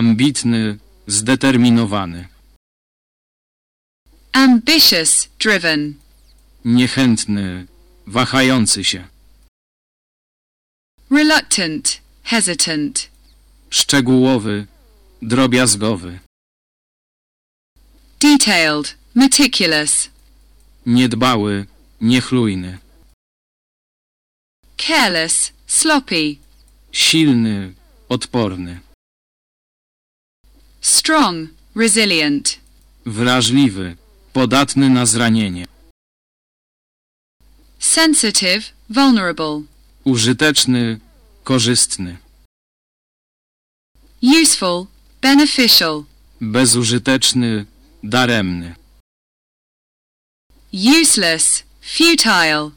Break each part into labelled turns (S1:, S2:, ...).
S1: ambitny, zdeterminowany,
S2: ambitious, driven,
S1: niechętny, wahający się,
S2: reluctant, hesitant,
S1: szczegółowy, drobiazgowy,
S2: detailed, meticulous,
S1: niedbały, niechlujny,
S2: careless, sloppy,
S1: silny, odporny,
S2: strong, resilient,
S1: wrażliwy, podatny na zranienie,
S2: sensitive, vulnerable,
S1: użyteczny, korzystny,
S2: useful, beneficial,
S1: bezużyteczny, daremny,
S2: useless, futile,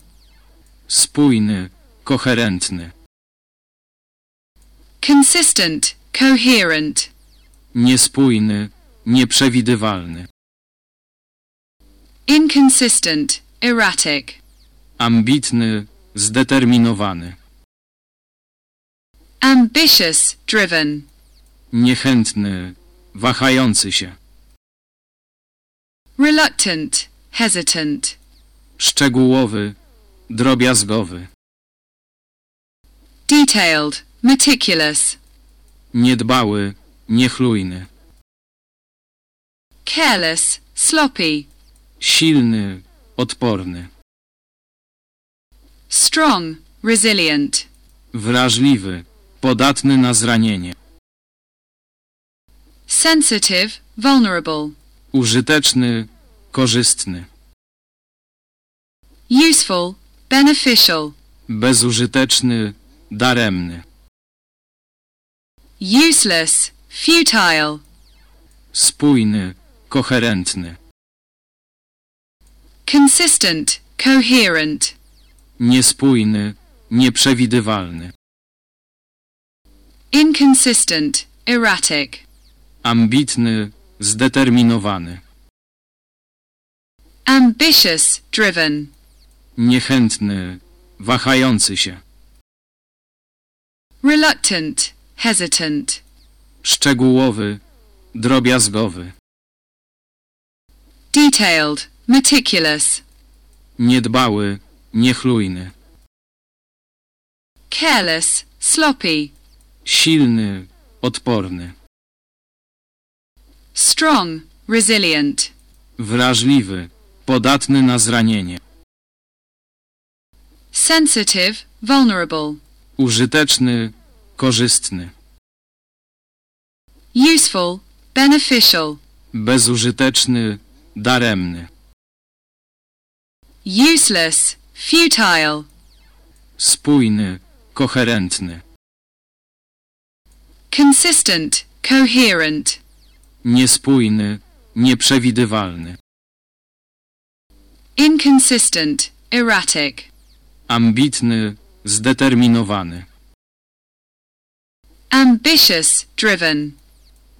S1: spójny, koherentny,
S2: consistent, coherent,
S1: niespójny, nieprzewidywalny,
S2: inconsistent, erratic,
S1: ambitny, zdeterminowany,
S2: ambitious, driven,
S1: niechętny, wahający się,
S2: reluctant, hesitant,
S1: szczegółowy, drobiazgowy,
S2: detailed, meticulous,
S1: niedbały, niechlujny,
S2: careless, sloppy,
S1: silny, odporny,
S2: strong, resilient,
S1: wrażliwy, podatny na zranienie,
S2: sensitive, vulnerable,
S1: użyteczny, korzystny,
S2: useful, beneficial,
S1: bezużyteczny, daremny,
S2: useless, futile,
S1: spójny, koherentny,
S2: consistent, coherent,
S1: niespójny, nieprzewidywalny,
S2: inconsistent, erratic,
S1: ambitny, zdeterminowany,
S2: ambitious, driven,
S1: niechętny, wahający się,
S2: reluctant, hesitant,
S1: szczegółowy, drobiazgowy,
S2: detailed, meticulous,
S1: niedbały, niechlujny,
S2: careless, sloppy,
S1: silny, odporny,
S2: strong, resilient,
S1: wrażliwy, podatny na zranienie,
S2: sensitive, vulnerable,
S1: użyteczny, korzystny,
S2: useful, beneficial,
S1: bezużyteczny, daremny,
S2: useless, futile,
S1: spójny, koherentny,
S2: consistent, coherent,
S1: niespójny, nieprzewidywalny,
S2: inconsistent, erratic,
S1: ambitny, zdeterminowany,
S2: ambitious, driven,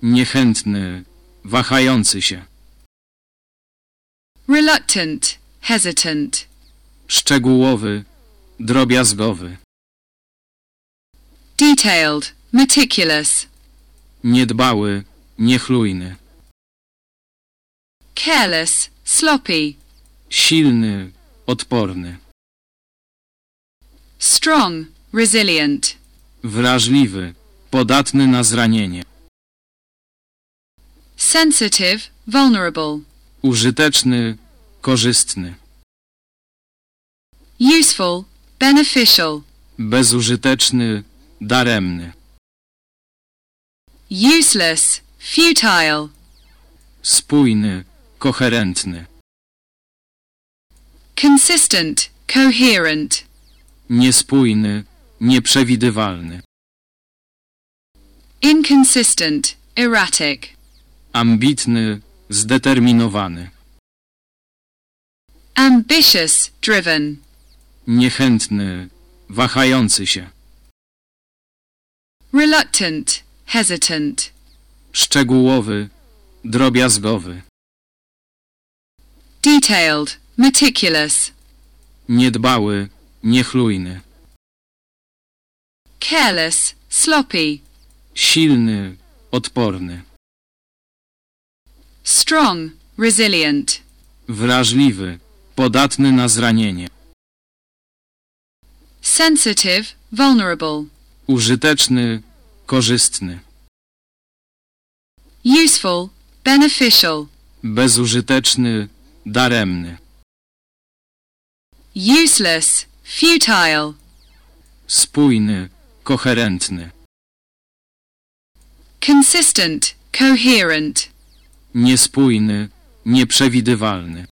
S1: niechętny, wahający się,
S2: reluctant, hesitant,
S1: szczegółowy, drobiazgowy,
S2: detailed, meticulous,
S1: niedbały, niechlujny,
S2: careless, sloppy,
S1: silny, odporny,
S2: strong, resilient,
S1: wrażliwy, podatny na zranienie,
S2: sensitive, vulnerable,
S1: użyteczny, korzystny,
S2: useful, beneficial,
S1: bezużyteczny, daremny,
S2: useless, futile,
S1: spójny, koherentny,
S2: consistent, coherent,
S1: niespójny, nieprzewidywalny,
S2: inconsistent, erratic,
S1: ambitny, zdeterminowany,
S2: ambitious, driven,
S1: niechętny, wahający się,
S2: reluctant, hesitant,
S1: szczegółowy, drobiazgowy,
S2: detailed, meticulous,
S1: niedbały, niechlujny,
S2: careless, sloppy,
S1: silny, odporny.
S2: Strong, resilient,
S1: Wrażliwy, podatny na zranienie.
S2: sensitive, vulnerable,
S1: Użyteczny, korzystny.
S2: useful, beneficial,
S1: Bezużyteczny, daremny.
S2: useless, futile,
S1: Spójny, koherentny.
S2: consistent, coherent,
S1: Niespójny, nieprzewidywalny.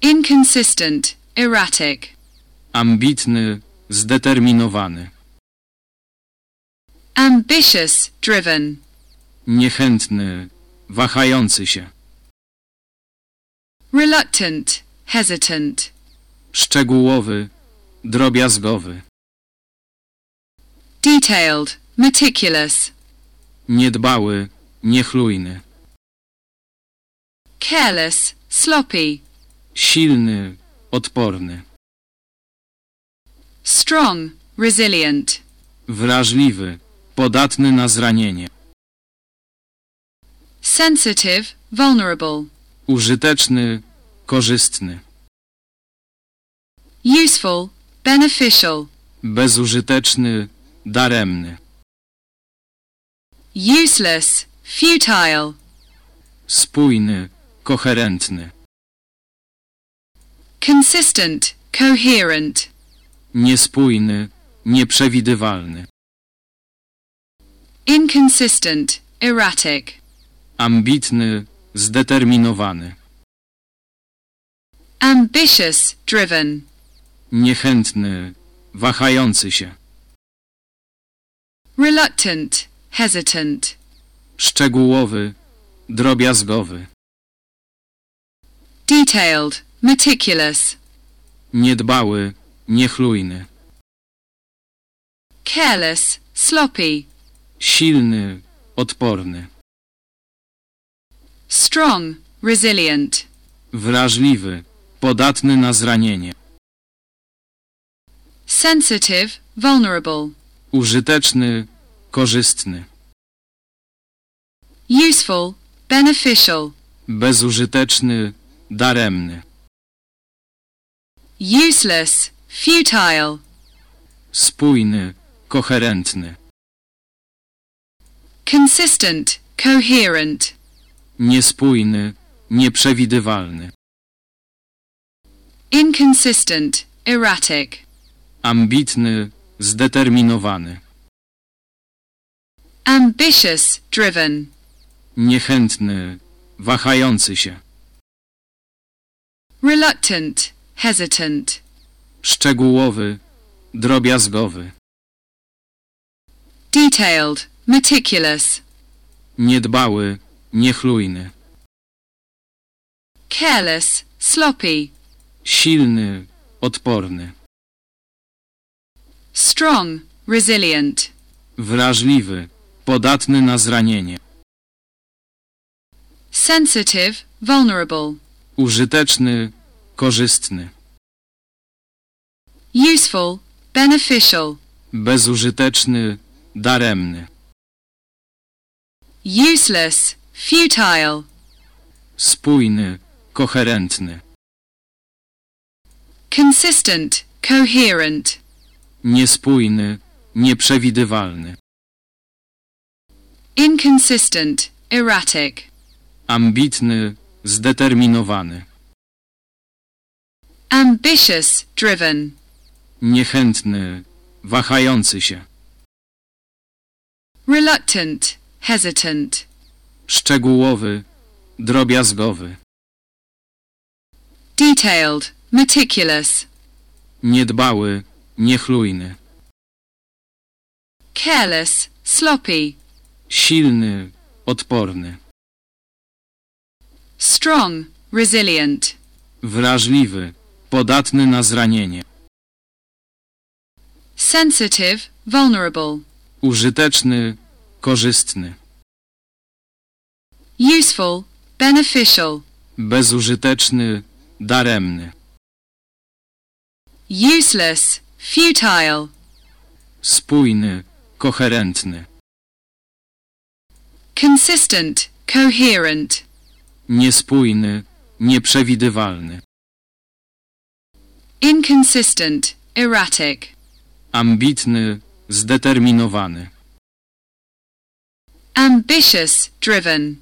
S2: inconsistent, erratic,
S1: Ambitny, zdeterminowany.
S2: ambitious, driven,
S1: Niechętny, wahający się.
S2: reluctant, hesitant,
S1: Szczegółowy, drobiazgowy.
S2: detailed, meticulous,
S1: Niedbały, niechlujny.
S2: careless, sloppy,
S1: Silny, odporny.
S2: strong, resilient,
S1: Wrażliwy, podatny na zranienie.
S2: sensitive, vulnerable,
S1: Użyteczny, korzystny.
S2: useful, beneficial,
S1: Bezużyteczny, daremny.
S2: useless, futile,
S1: Spójny, koherentny.
S2: consistent, coherent,
S1: Niespójny, nieprzewidywalny.
S2: inconsistent, erratic,
S1: Ambitny, zdeterminowany.
S2: ambitious, driven,
S1: Niechętny, wahający się.
S2: reluctant, hesitant,
S1: Szczegółowy, drobiazgowy.
S2: detailed, meticulous,
S1: Niedbały, niechlujny.
S2: careless, sloppy,
S1: Silny, odporny.
S2: strong, resilient,
S1: Wrażliwy, podatny na zranienie.
S2: sensitive, vulnerable,
S1: Użyteczny, korzystny.
S2: Useful, beneficial,
S1: Bezużyteczny, daremny.
S2: useless, futile,
S1: Spójny, koherentny.
S2: consistent, coherent,
S1: Niespójny, nieprzewidywalny.
S2: inconsistent, erratic,
S1: Ambitny, zdeterminowany.
S2: ambitious, driven,
S1: Niechętny, wahający się.
S2: reluctant, hesitant,
S1: Szczegółowy, drobiazgowy.
S2: detailed, meticulous,
S1: Niedbały, niechlujny.
S2: careless, sloppy,
S1: Silny, odporny.
S2: strong, resilient,
S1: Wrażliwy, podatny na zranienie.
S2: Sensitive, vulnerable,
S1: Użyteczny, korzystny.
S2: useful, beneficial,
S1: Bezużyteczny, daremny.
S2: useless, futile,
S1: Spójny, koherentny.
S2: consistent, coherent,
S1: Niespójny, nieprzewidywalny.
S2: inconsistent, erratic,
S1: Ambitny, zdeterminowany.
S2: ambitious, driven,
S1: Niechętny, wahający się.
S2: reluctant, hesitant,
S1: Szczegółowy, drobiazgowy.
S2: detailed, meticulous,
S1: Niedbały, niechlujny.
S2: careless, sloppy,
S1: Silny, odporny.
S2: Strong, resilient,
S1: Wrażliwy, podatny na zranienie.
S2: sensitive, vulnerable,
S1: Użyteczny, korzystny.
S2: useful, beneficial,
S1: Bezużyteczny, daremny.
S2: useless, futile,
S1: Spójny, koherentny.
S2: consistent, coherent,
S1: niespójny, nieprzewidywalny,
S2: inconsistent, erratic,
S1: ambitny, zdeterminowany,
S2: ambitious, driven,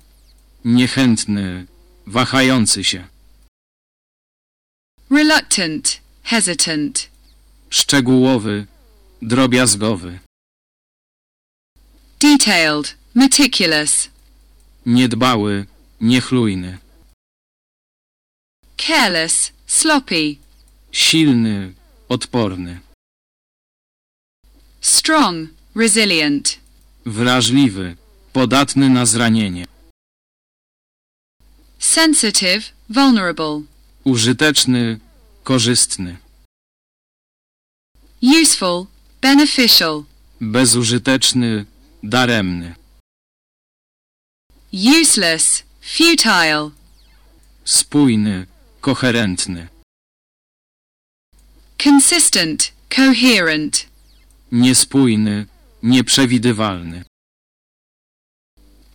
S1: niechętny, wahający się,
S2: reluctant, hesitant,
S1: szczegółowy, drobiazgowy,
S2: detailed, meticulous,
S1: niedbały, niechlujny,
S2: careless, sloppy,
S1: silny, odporny,
S2: strong, resilient,
S1: wrażliwy, podatny na zranienie,
S2: sensitive, vulnerable,
S1: użyteczny, korzystny,
S2: useful, beneficial,
S1: bezużyteczny, daremny,
S2: useless, futile,
S1: spójny, koherentny,
S2: consistent, coherent,
S1: niespójny, nieprzewidywalny,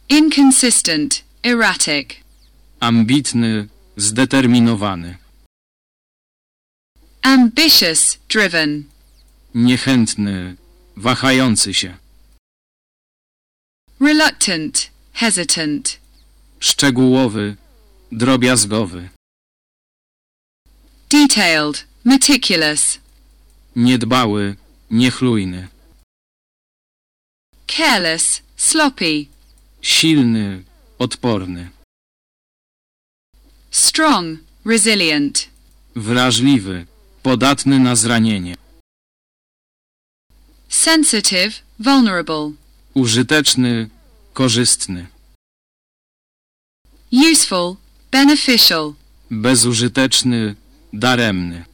S2: inconsistent, erratic,
S1: ambitny, zdeterminowany,
S2: ambitious, driven,
S1: niechętny, wahający się,
S2: reluctant, hesitant,
S1: szczegółowy, drobiazgowy,
S2: detailed, meticulous,
S1: niedbały, niechlujny,
S2: careless, sloppy,
S1: silny, odporny,
S2: strong, resilient,
S1: wrażliwy, podatny na zranienie,
S2: sensitive, vulnerable,
S1: użyteczny, korzystny,
S2: useful, beneficial,
S1: bezużyteczny, daremny,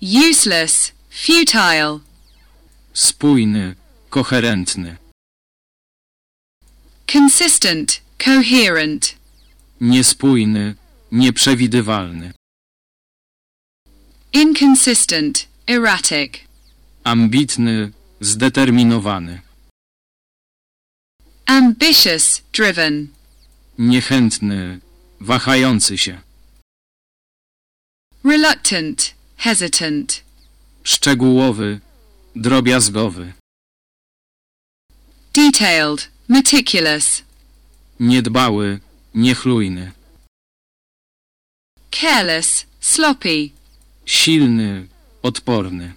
S2: useless, futile,
S1: spójny, koherentny,
S2: consistent, coherent,
S1: niespójny, nieprzewidywalny,
S2: inconsistent, erratic,
S1: ambitny, zdeterminowany,
S2: ambitious, driven,
S1: niechętny, wahający się,
S2: reluctant, hesitant,
S1: szczegółowy, drobiazgowy,
S2: detailed, meticulous,
S1: niedbały, niechlujny,
S2: careless, sloppy,
S1: silny, odporny,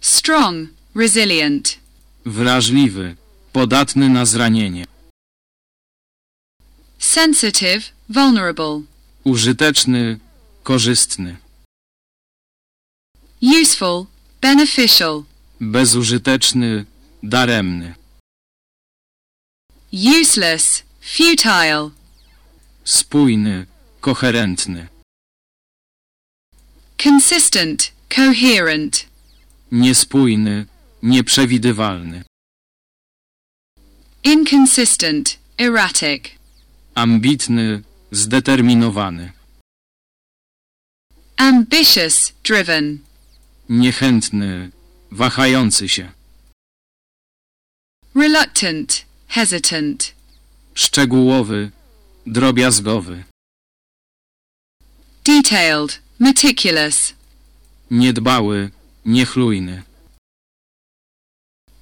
S2: strong, resilient,
S1: wrażliwy, podatny na zranienie,
S2: sensitive, vulnerable,
S1: użyteczny, korzystny,
S2: useful, beneficial,
S1: bezużyteczny, daremny,
S2: useless, futile,
S1: spójny, koherentny,
S2: consistent, coherent,
S1: niespójny, nieprzewidywalny,
S2: inconsistent, erratic,
S1: ambitny, zdeterminowany,
S2: ambitious, driven,
S1: niechętny, wahający się,
S2: reluctant, hesitant,
S1: szczegółowy, drobiazgowy,
S2: detailed, meticulous,
S1: niedbały, niechlujny,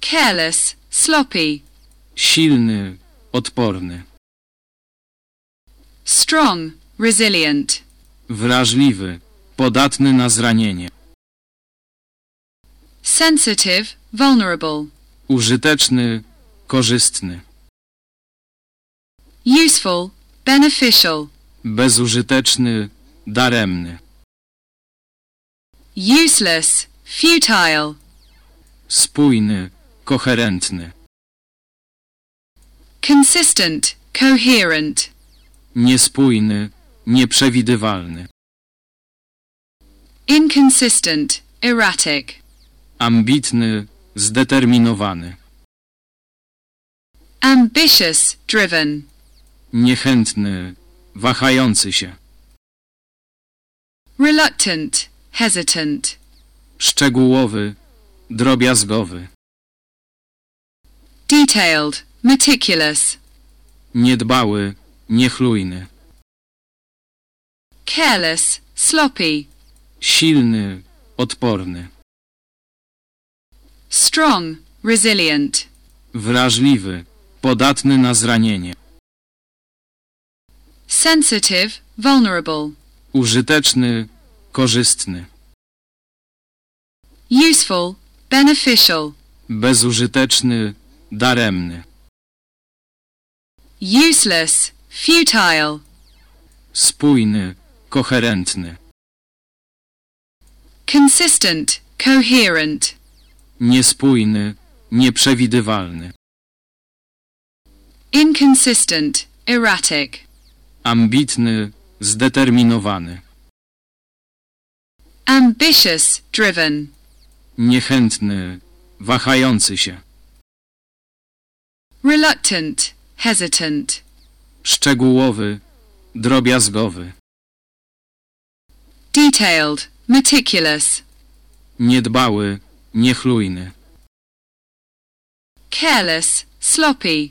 S2: careless, sloppy,
S1: silny, odporny,
S2: strong, resilient,
S1: wrażliwy, podatny na zranienie,
S2: sensitive, vulnerable,
S1: użyteczny, korzystny,
S2: useful, beneficial,
S1: bezużyteczny, daremny,
S2: useless, futile,
S1: spójny, koherentny,
S2: consistent, coherent,
S1: niespójny, nieprzewidywalny,
S2: inconsistent, erratic,
S1: ambitny, zdeterminowany,
S2: ambitious, driven,
S1: niechętny, wahający się,
S2: reluctant, hesitant,
S1: szczegółowy, drobiazgowy,
S2: detailed, meticulous,
S1: niedbały, niechlujny,
S2: careless, sloppy,
S1: silny, odporny,
S2: strong, resilient,
S1: wrażliwy, podatny na zranienie,
S2: sensitive, vulnerable,
S1: użyteczny, korzystny,
S2: useful, beneficial,
S1: bezużyteczny, daremny,
S2: useless, futile,
S1: spójny, koherentny,
S2: consistent, coherent,
S1: niespójny, nieprzewidywalny,
S2: inconsistent, erratic,
S1: ambitny, zdeterminowany,
S2: ambitious, driven,
S1: niechętny, wahający się,
S2: reluctant, hesitant,
S1: szczegółowy, drobiazgowy,
S2: detailed, meticulous,
S1: niedbały, niechlujny,
S2: careless, sloppy,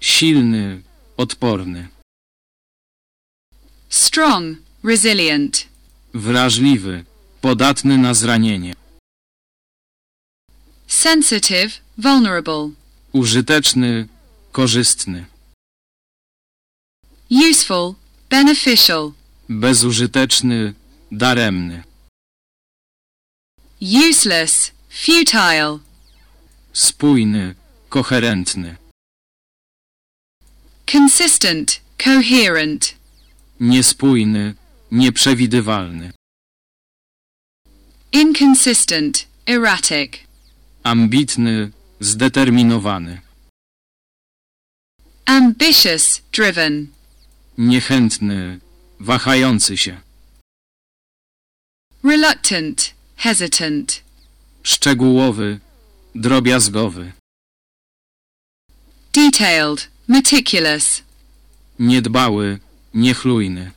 S1: silny, odporny,
S2: strong, resilient,
S1: wrażliwy, podatny na zranienie,
S2: sensitive, vulnerable,
S1: użyteczny, korzystny,
S2: useful, beneficial,
S1: bezużyteczny, daremny,
S2: useless, futile,
S1: spójny, koherentny,
S2: consistent, coherent,
S1: niespójny, nieprzewidywalny,
S2: inconsistent, erratic,
S1: ambitny, zdeterminowany,
S2: ambitious, driven,
S1: niechętny, wahający się,
S2: reluctant, hesitant,
S1: szczegółowy, drobiazgowy,
S2: detailed, meticulous,
S1: niedbały, niechlujny,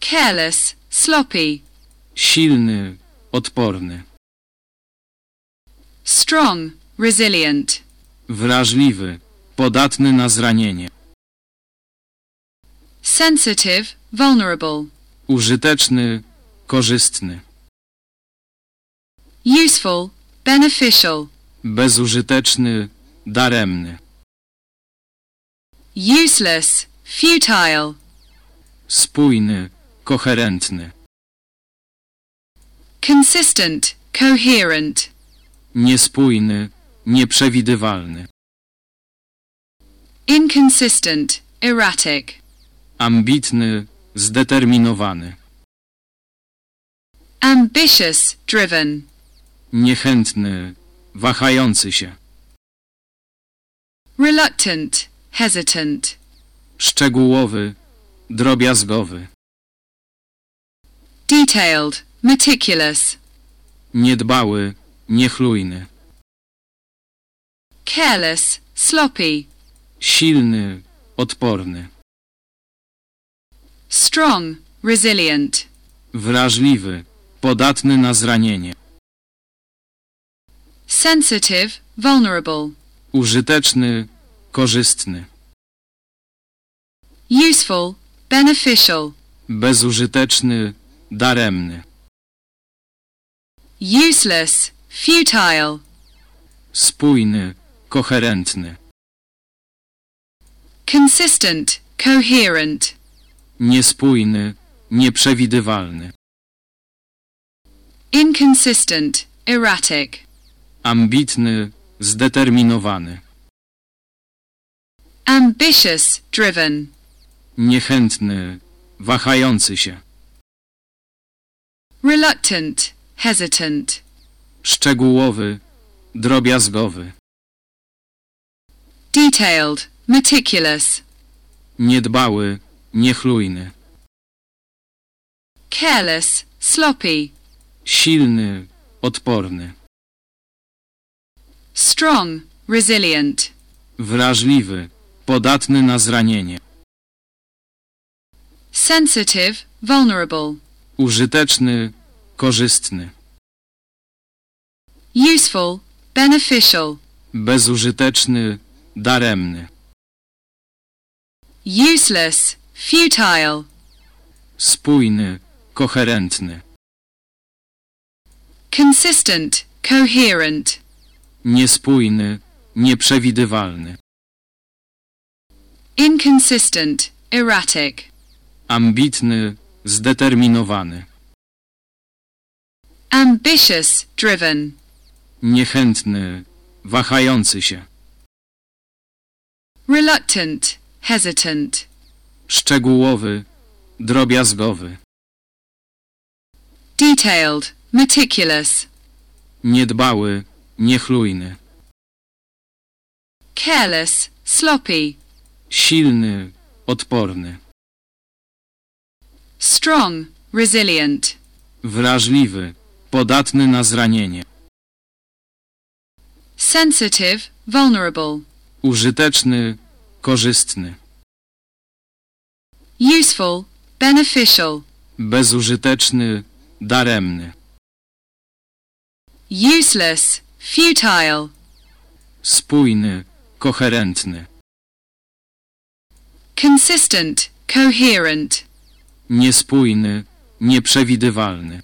S2: careless, sloppy,
S1: silny, odporny,
S2: strong, resilient,
S1: wrażliwy, podatny na zranienie,
S2: sensitive, vulnerable,
S1: użyteczny, korzystny,
S2: useful, beneficial,
S1: bezużyteczny, daremny,
S2: useless, futile,
S1: spójny, koherentny,
S2: consistent, coherent,
S1: niespójny, nieprzewidywalny,
S2: inconsistent, erratic,
S1: ambitny, zdeterminowany,
S2: ambitious, driven,
S1: niechętny, wahający się,
S2: reluctant, hesitant,
S1: szczegółowy, drobiazgowy,
S2: detailed, meticulous,
S1: niedbały, niechlujny,
S2: careless, sloppy,
S1: silny, odporny,
S2: strong, resilient,
S1: wrażliwy, podatny na zranienie,
S2: sensitive, vulnerable,
S1: użyteczny, korzystny,
S2: useful, beneficial,
S1: bezużyteczny, daremny,
S2: useless, futile,
S1: spójny, koherentny,
S2: consistent, coherent,
S1: niespójny, nieprzewidywalny,
S2: inconsistent, erratic,
S1: ambitny, zdeterminowany,
S2: ambitious, driven,
S1: niechętny, wahający się,
S2: reluctant, hesitant,
S1: szczegółowy, drobiazgowy,
S2: detailed, meticulous,
S1: niedbały, niechlujny,
S2: careless, sloppy,
S1: silny, odporny,
S2: strong, resilient,
S1: wrażliwy, podatny na zranienie,
S2: sensitive, vulnerable,
S1: użyteczny, korzystny,
S2: useful, beneficial,
S1: bezużyteczny, daremny,
S2: useless, futile,
S1: spójny, koherentny,
S2: consistent, coherent,
S1: niespójny, nieprzewidywalny,
S2: inconsistent, erratic,
S1: ambitny, zdeterminowany,
S2: ambitious, driven,
S1: niechętny, wahający się,
S2: reluctant, hesitant,
S1: szczegółowy, drobiazgowy,
S2: detailed, meticulous,
S1: niedbały, niechlujny,
S2: careless, sloppy,
S1: silny, odporny,
S2: strong, resilient,
S1: wrażliwy, podatny na zranienie,
S2: sensitive, vulnerable,
S1: użyteczny, korzystny,
S2: useful, beneficial,
S1: bezużyteczny, daremny,
S2: useless, futile,
S1: spójny, koherentny,
S2: consistent, coherent,
S1: niespójny, nieprzewidywalny,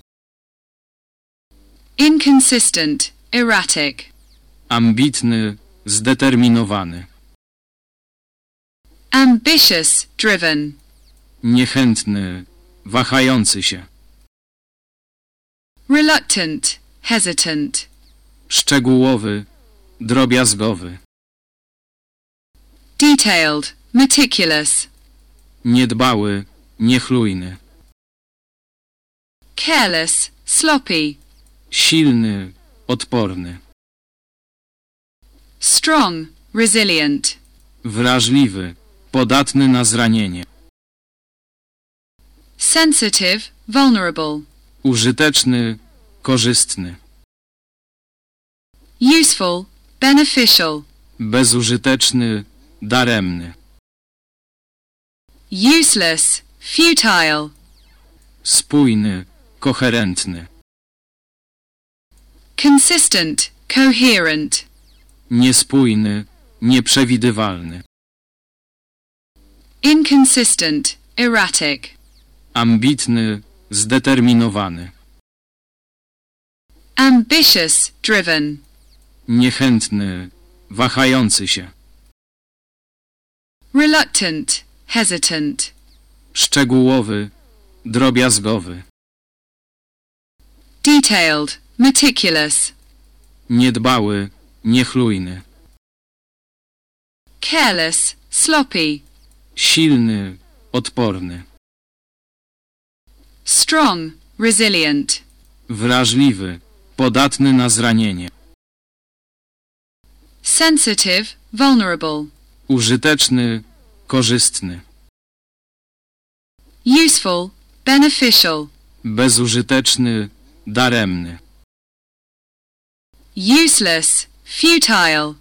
S2: inconsistent, erratic,
S1: ambitny, zdeterminowany,
S2: ambitious, driven,
S1: niechętny, wahający się,
S2: reluctant, hesitant,
S1: szczegółowy, drobiazgowy,
S2: detailed, meticulous,
S1: niedbały, niechlujny,
S2: careless, sloppy,
S1: silny, odporny,
S2: strong, resilient,
S1: wrażliwy, podatny na zranienie,
S2: sensitive, vulnerable,
S1: użyteczny, korzystny,
S2: useful, beneficial,
S1: bezużyteczny, daremny,
S2: useless, futile,
S1: spójny, koherentny,
S2: consistent, coherent,
S1: niespójny, nieprzewidywalny,
S2: inconsistent, erratic,
S1: ambitny, zdeterminowany,
S2: ambitious, driven,
S1: niechętny, wahający się,
S2: reluctant, hesitant,
S1: szczegółowy, drobiazgowy,
S2: detailed, meticulous,
S1: niedbały, niechlujny,
S2: careless, sloppy,
S1: silny, odporny,
S2: strong, resilient,
S1: wrażliwy, podatny na zranienie,
S2: sensitive, vulnerable,
S1: użyteczny, korzystny,
S2: useful, beneficial,
S1: bezużyteczny, daremny,
S2: useless, futile,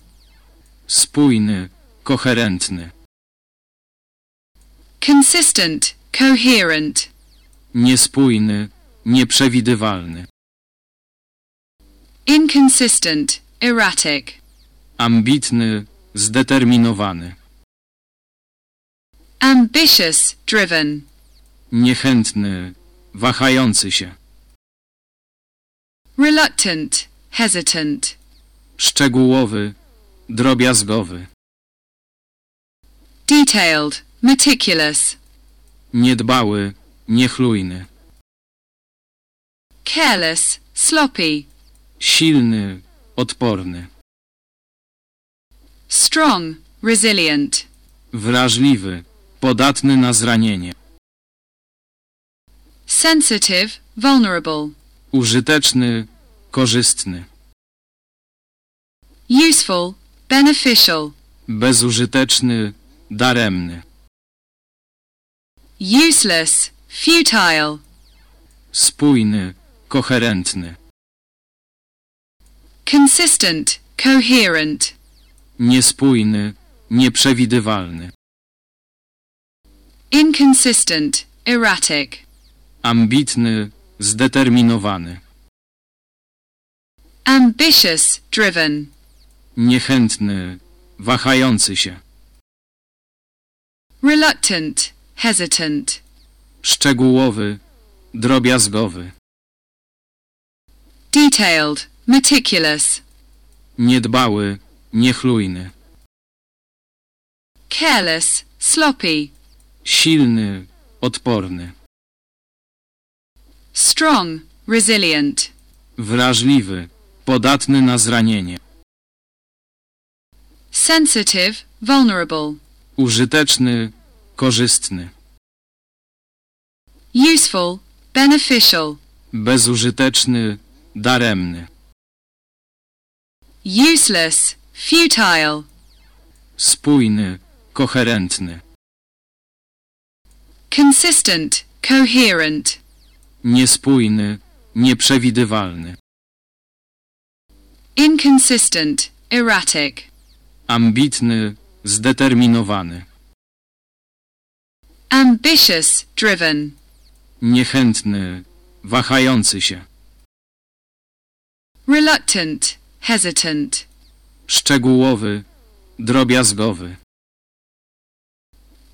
S1: spójny, koherentny,
S2: consistent, coherent,
S1: niespójny, nieprzewidywalny,
S2: inconsistent, erratic,
S1: ambitny, zdeterminowany,
S2: ambitious, driven,
S1: niechętny, wahający się,
S2: reluctant, hesitant,
S1: szczegółowy, drobiazgowy,
S2: detailed, meticulous,
S1: niedbały, niechlujny,
S2: careless, sloppy,
S1: silny, odporny,
S2: strong, resilient,
S1: wrażliwy, podatny na zranienie,
S2: sensitive, vulnerable,
S1: użyteczny, korzystny,
S2: useful, beneficial,
S1: bezużyteczny, daremny,
S2: useless, futile,
S1: spójny, koherentny,
S2: consistent, coherent,
S1: niespójny, nieprzewidywalny,
S2: inconsistent, erratic,
S1: ambitny, zdeterminowany,
S2: ambitious, driven,
S1: niechętny, wahający się,
S2: reluctant, hesitant,
S1: szczegółowy, drobiazgowy,
S2: detailed, meticulous,
S1: niedbały, niechlujny,
S2: careless, sloppy,
S1: silny, odporny,
S2: strong, resilient,
S1: wrażliwy, podatny na zranienie,
S2: sensitive, vulnerable,
S1: użyteczny, korzystny,
S2: useful, beneficial,
S1: bezużyteczny, daremny,
S2: useless, futile,
S1: spójny, koherentny,
S2: consistent, coherent,
S1: niespójny, nieprzewidywalny,
S2: inconsistent, erratic,
S1: ambitny, zdeterminowany,
S2: ambitious, driven,
S1: niechętny, wahający się,
S2: reluctant, hesitant,
S1: szczegółowy, drobiazgowy,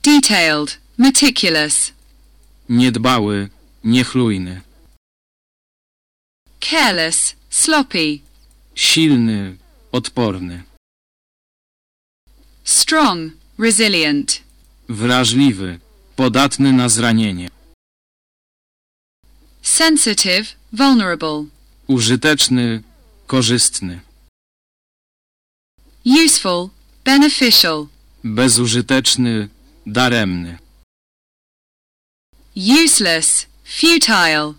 S2: detailed, meticulous,
S1: niedbały, niechlujny,
S2: careless, sloppy,
S1: silny, odporny,
S2: strong, resilient,
S1: wrażliwy, podatny na zranienie,
S2: sensitive, vulnerable,
S1: użyteczny, korzystny,
S2: useful, beneficial,
S1: bezużyteczny, daremny,
S2: useless, futile,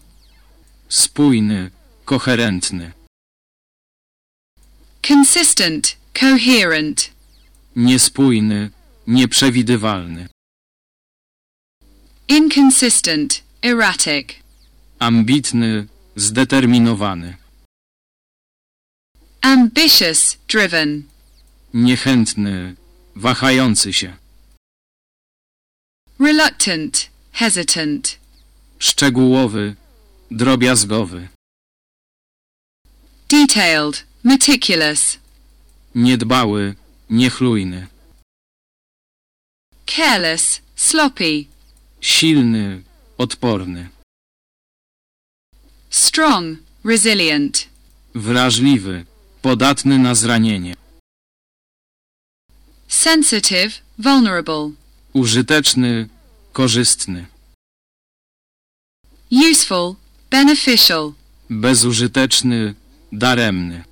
S1: spójny, koherentny,
S2: consistent, coherent,
S1: niespójny, nieprzewidywalny,
S2: inconsistent, erratic,
S1: ambitny, zdeterminowany,
S2: ambitious, driven,
S1: niechętny, wahający się,
S2: reluctant, hesitant,
S1: szczegółowy, drobiazgowy,
S2: detailed, meticulous,
S1: niedbały, niechlujny,
S2: careless, sloppy,
S1: silny, odporny,
S2: strong, resilient,
S1: wrażliwy, podatny na zranienie,
S2: sensitive, vulnerable,
S1: użyteczny, korzystny,
S2: useful, beneficial,
S1: bezużyteczny, daremny,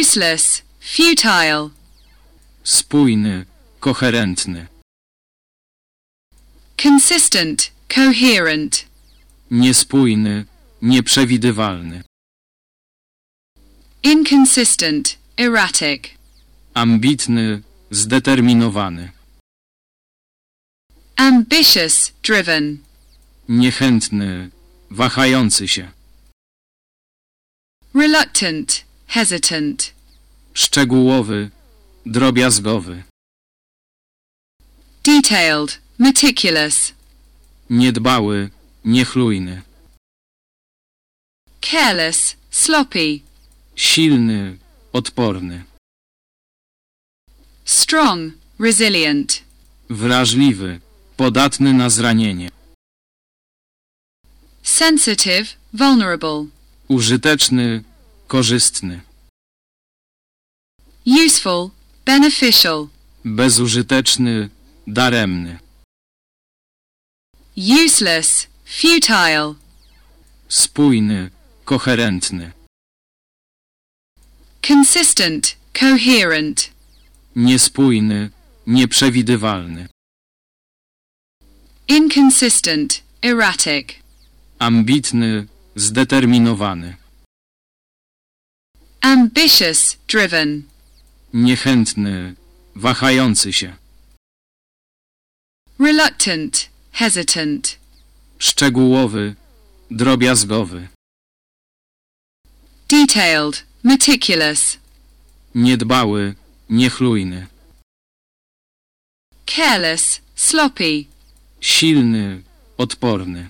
S2: useless, futile,
S1: spójny, koherentny,
S2: consistent, coherent,
S1: niespójny, nieprzewidywalny,
S2: inconsistent, erratic,
S1: ambitny, zdeterminowany,
S2: ambitious, driven,
S1: niechętny, wahający się,
S2: reluctant, hesitant,
S1: szczegółowy, drobiazgowy,
S2: detailed, meticulous,
S1: niedbały, niechlujny,
S2: careless, sloppy,
S1: silny, odporny,
S2: strong, resilient,
S1: wrażliwy, podatny na zranienie,
S2: sensitive, vulnerable,
S1: użyteczny, korzystny,
S2: useful, beneficial,
S1: bezużyteczny, daremny,
S2: useless, futile,
S1: spójny, koherentny,
S2: consistent, coherent,
S1: niespójny, nieprzewidywalny,
S2: inconsistent, erratic,
S1: ambitny, zdeterminowany,
S2: ambitious, driven,
S1: niechętny, wahający się,
S2: reluctant, hesitant,
S1: szczegółowy, drobiazgowy,
S2: detailed, meticulous,
S1: niedbały, niechlujny,
S2: careless, sloppy,
S1: silny, odporny,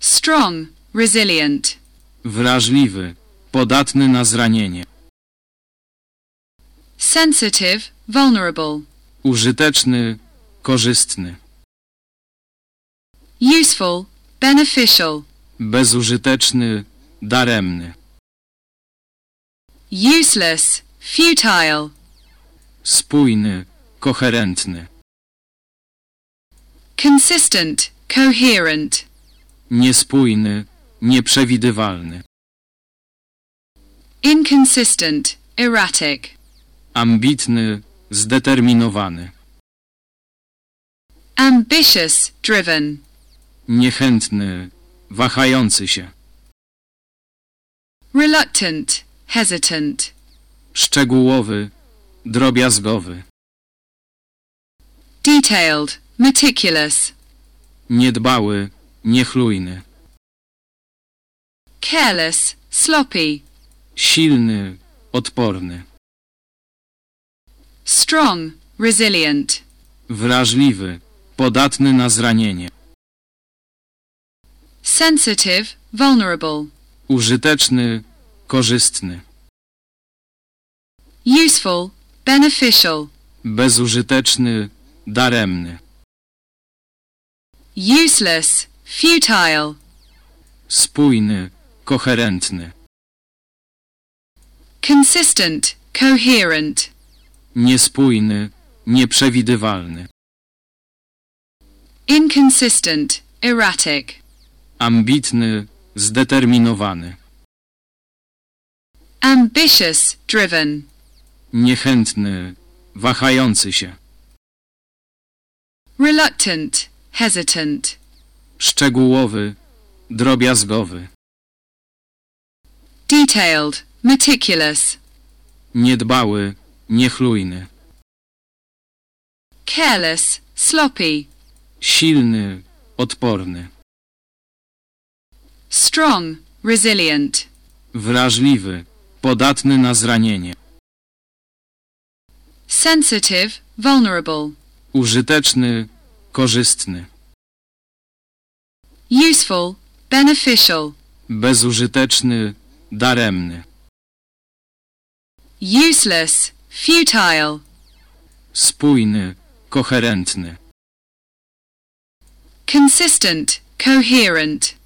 S2: strong, resilient,
S1: wrażliwy, podatny na zranienie,
S2: sensitive, vulnerable,
S1: użyteczny, korzystny,
S2: useful, beneficial,
S1: bezużyteczny, daremny,
S2: useless, futile,
S1: spójny, koherentny,
S2: consistent, coherent,
S1: niespójny, nieprzewidywalny,
S2: inconsistent, erratic,
S1: ambitny, zdeterminowany,
S2: ambitious, driven,
S1: niechętny, wahający się,
S2: reluctant, hesitant,
S1: szczegółowy, drobiazgowy,
S2: detailed, meticulous,
S1: niedbały, niechlujny,
S2: careless, sloppy,
S1: silny, odporny,
S2: strong, resilient,
S1: wrażliwy, podatny na zranienie,
S2: sensitive, vulnerable,
S1: użyteczny, korzystny,
S2: useful, beneficial,
S1: bezużyteczny, daremny,
S2: useless, futile,
S1: spójny, koherentny,
S2: consistent, coherent,
S1: niespójny, nieprzewidywalny,
S2: inconsistent, erratic,
S1: ambitny, zdeterminowany,
S2: ambitious, driven,
S1: niechętny, wahający się,
S2: reluctant, hesitant,
S1: szczegółowy, drobiazgowy,
S2: detailed, meticulous,
S1: niedbały, niechlujny,
S2: careless, sloppy,
S1: silny, odporny,
S2: strong, resilient,
S1: wrażliwy, podatny na zranienie,
S2: sensitive, vulnerable,
S1: użyteczny, korzystny,
S2: useful, beneficial,
S1: bezużyteczny, daremny,
S2: useless, futile,
S1: spójny, koherentny,
S2: consistent, coherent,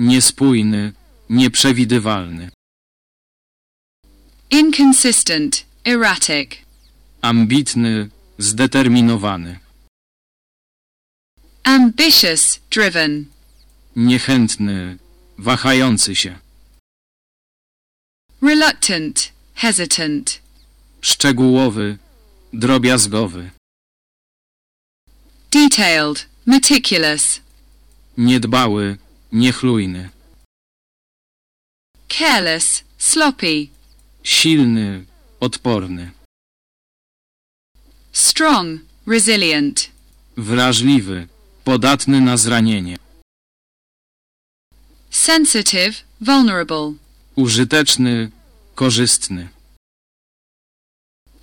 S1: niespójny, nieprzewidywalny,
S2: inconsistent, erratic,
S1: ambitny, zdeterminowany,
S2: ambitious, driven,
S1: niechętny, wahający się,
S2: reluctant, hesitant,
S1: szczegółowy, drobiazgowy,
S2: detailed, meticulous,
S1: niedbały, niechlujny,
S2: careless, sloppy,
S1: silny, odporny,
S2: strong, resilient,
S1: wrażliwy, podatny na zranienie,
S2: sensitive, vulnerable,
S1: użyteczny, korzystny,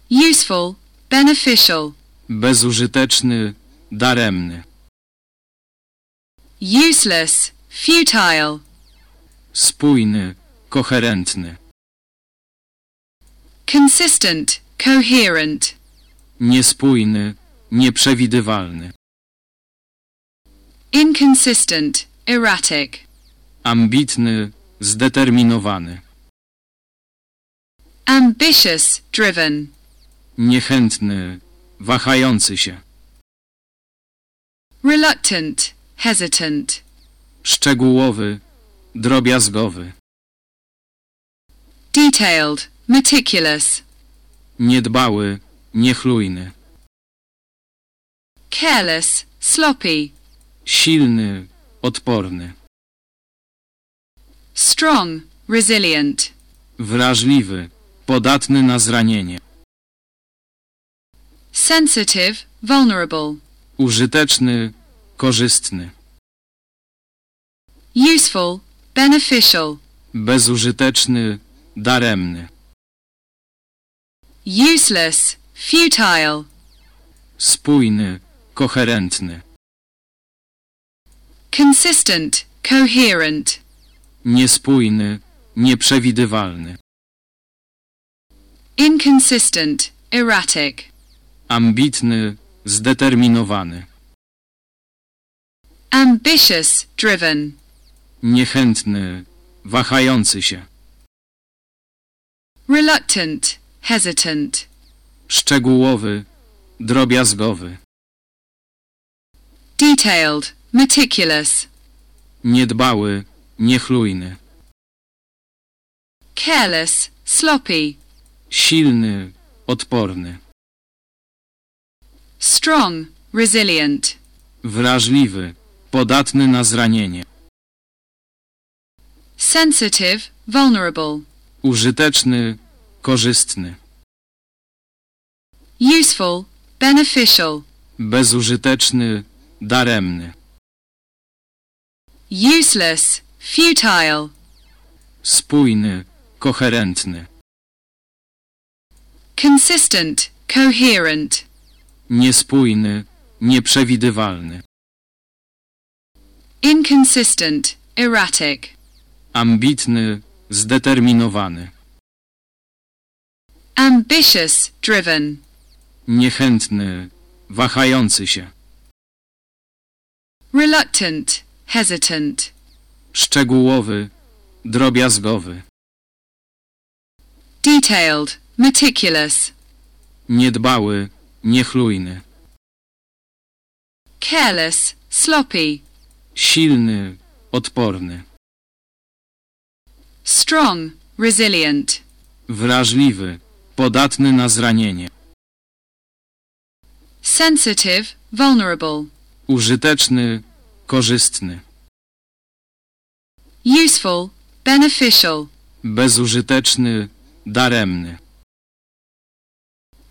S2: useful, beneficial,
S1: bezużyteczny, daremny,
S2: useless, futile,
S1: spójny, koherentny,
S2: consistent, coherent,
S1: niespójny, nieprzewidywalny,
S2: inconsistent, erratic,
S1: ambitny, zdeterminowany,
S2: ambitious, driven,
S1: niechętny, wahający się,
S2: reluctant, hesitant,
S1: szczegółowy, drobiazgowy,
S2: detailed, meticulous,
S1: niedbały, niechlujny,
S2: careless, sloppy,
S1: silny, odporny,
S2: strong, resilient,
S1: wrażliwy, podatny na zranienie,
S2: sensitive, vulnerable,
S1: użyteczny, korzystny,
S2: useful, beneficial,
S1: bezużyteczny, daremny,
S2: useless, futile,
S1: spójny, koherentny,
S2: consistent, coherent,
S1: niespójny, nieprzewidywalny.
S2: inconsistent, erratic,
S1: Ambitny, zdeterminowany.
S2: ambitious, driven,
S1: Niechętny, wahający się.
S2: reluctant, hesitant,
S1: Szczegółowy, drobiazgowy.
S2: detailed, meticulous,
S1: Niedbały, niechlujny.
S2: careless, sloppy,
S1: Silny, odporny.
S2: strong, resilient,
S1: Wrażliwy, podatny na zranienie.
S2: Sensitive, vulnerable,
S1: Użyteczny, korzystny.
S2: useful, beneficial,
S1: Bezużyteczny, daremny.
S2: useless, futile,
S1: Spójny, koherentny.
S2: consistent, coherent,
S1: Niespójny, nieprzewidywalny.
S2: inconsistent, erratic,
S1: Ambitny, zdeterminowany.
S2: ambitious, driven,
S1: Niechętny, wahający się.
S2: reluctant, hesitant,
S1: Szczegółowy, drobiazgowy.
S2: detailed, meticulous,
S1: Niedbały, niechlujny.
S2: careless, sloppy,
S1: Silny, odporny.
S2: Strong, resilient,
S1: Wrażliwy, podatny na zranienie.
S2: sensitive, vulnerable,
S1: Użyteczny, korzystny.
S2: useful, beneficial,
S1: Bezużyteczny, daremny.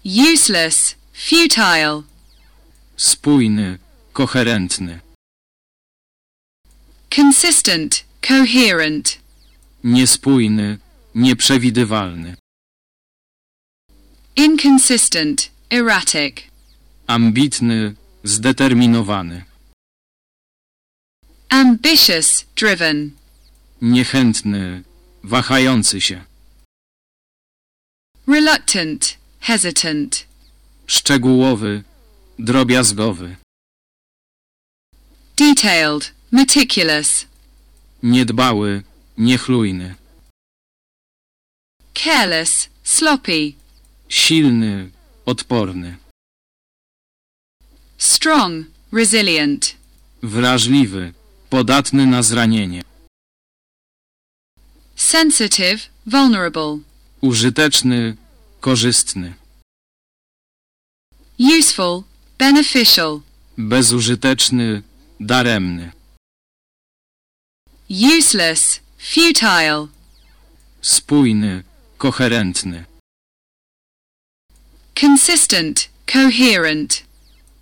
S2: useless, futile,
S1: Spójny, koherentny.
S2: consistent, coherent,
S1: Niespójny, nieprzewidywalny.
S2: inconsistent, erratic,
S1: Ambitny, zdeterminowany.
S2: ambitious, driven,
S1: Niechętny, wahający się.
S2: reluctant, hesitant,
S1: Szczegółowy, drobiazgowy.
S2: detailed, meticulous,
S1: Niedbały, niechlujny.
S2: careless, sloppy,
S1: Silny, odporny.
S2: strong, resilient,
S1: Wrażliwy, podatny na zranienie.
S2: sensitive, vulnerable,
S1: Użyteczny, korzystny.
S2: useful, beneficial,
S1: Bezużyteczny, daremny.
S2: useless, futile,
S1: Spójny, koherentny.
S2: consistent, coherent,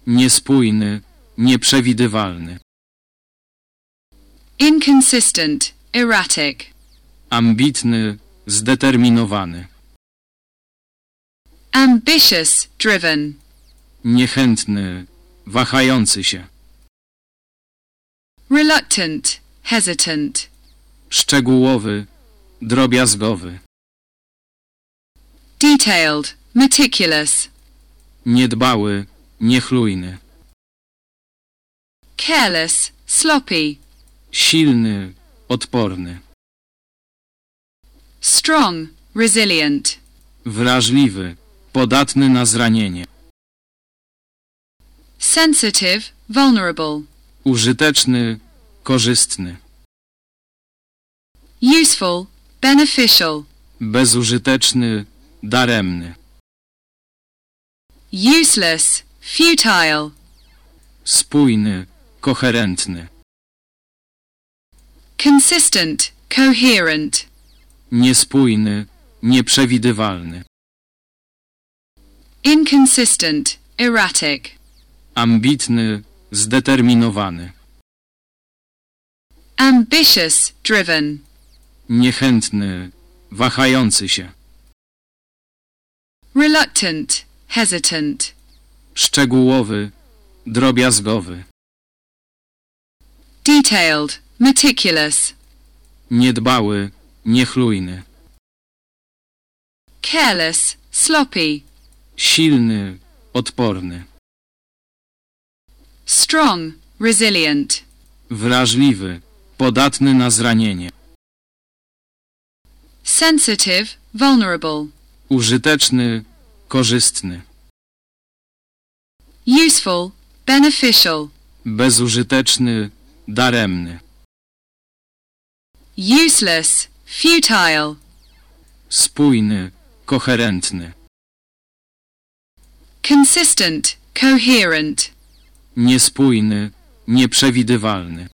S1: Niespójny, nieprzewidywalny.
S2: inconsistent, erratic,
S1: Ambitny, zdeterminowany.
S2: ambitious, driven,
S1: Niechętny, wahający się.
S2: reluctant, hesitant,
S1: Szczegółowy, drobiazgowy.
S2: detailed, meticulous,
S1: Niedbały, niechlujny.
S2: careless, sloppy,
S1: Silny, odporny.
S2: strong, resilient,
S1: Wrażliwy, podatny na zranienie.
S2: sensitive, vulnerable,
S1: Użyteczny, korzystny.
S2: Useful, beneficial,
S1: Bezużyteczny, daremny.
S2: useless, futile,
S1: Spójny, koherentny.
S2: consistent, coherent,
S1: Niespójny, nieprzewidywalny.
S2: inconsistent, erratic,
S1: Ambitny, zdeterminowany.
S2: ambitious, driven,
S1: Niechętny, wahający się.
S2: reluctant, hesitant,
S1: Szczegółowy, drobiazgowy.
S2: detailed, meticulous,
S1: Niedbały, niechlujny.
S2: careless, sloppy,
S1: Silny, odporny.
S2: strong, resilient,
S1: Wrażliwy, podatny na zranienie.
S2: Sensitive, vulnerable,
S1: Użyteczny, korzystny.
S2: useful, beneficial,
S1: Bezużyteczny, daremny.
S2: useless, futile,
S1: Spójny, koherentny.
S2: consistent, coherent,
S1: Niespójny, nieprzewidywalny.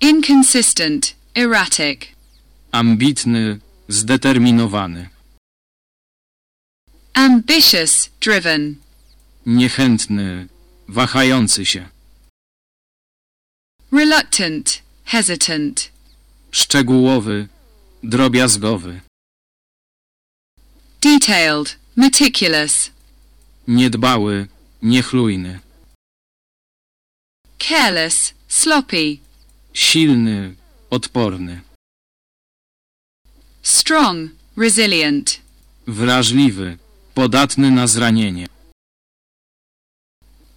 S2: inconsistent, erratic,
S1: Ambitny, zdeterminowany.
S2: ambitious, driven,
S1: Niechętny, wahający się.
S2: reluctant, hesitant,
S1: Szczegółowy, drobiazgowy.
S2: detailed, meticulous,
S1: Niedbały, niechlujny.
S2: careless, sloppy,
S1: Silny, odporny.
S2: Strong, resilient,
S1: Wrażliwy, podatny na zranienie.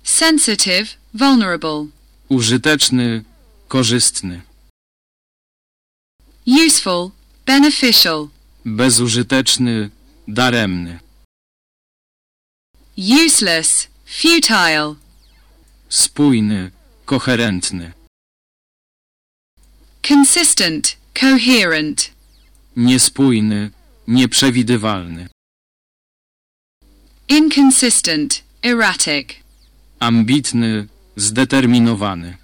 S2: sensitive, vulnerable,
S1: Użyteczny, korzystny.
S2: useful, beneficial,
S1: Bezużyteczny, daremny.
S2: useless, futile,
S1: Spójny, koherentny.
S2: consistent, coherent,
S1: Niespójny, nieprzewidywalny.
S2: inconsistent, erratic,
S1: Ambitny, zdeterminowany.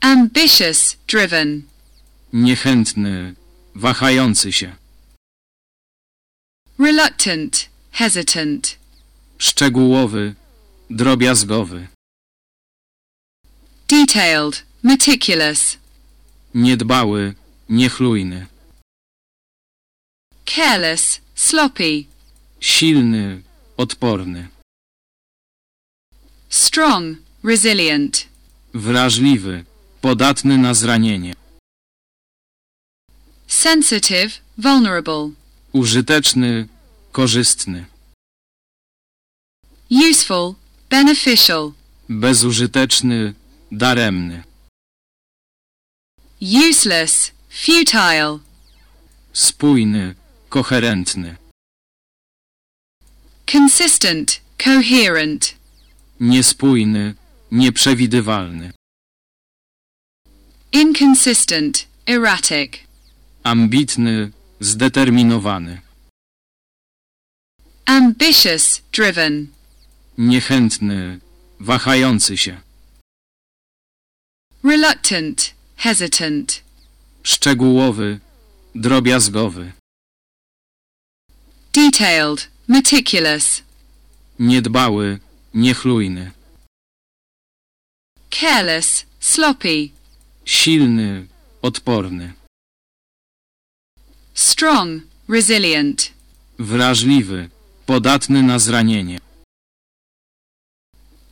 S2: ambitious, driven,
S1: Niechętny, wahający się.
S2: reluctant, hesitant,
S1: Szczegółowy, drobiazgowy.
S2: detailed, meticulous,
S1: Niedbały, niechlujny.
S2: careless, sloppy,
S1: Silny, odporny.
S2: strong, resilient,
S1: Wrażliwy, podatny na zranienie.
S2: sensitive, vulnerable,
S1: Użyteczny, korzystny.
S2: useful, beneficial,
S1: Bezużyteczny, daremny.
S2: useless, futile,
S1: Spójny, koherentny.
S2: consistent, coherent,
S1: Niespójny, nieprzewidywalny.
S2: inconsistent, erratic,
S1: Ambitny, zdeterminowany.
S2: ambitious, driven,
S1: Niechętny, wahający się.
S2: reluctant, hesitant,
S1: Szczegółowy, drobiazgowy.
S2: detailed, meticulous,
S1: Niedbały, niechlujny.
S2: careless, sloppy,
S1: Silny, odporny.
S2: strong, resilient,
S1: Wrażliwy, podatny na zranienie.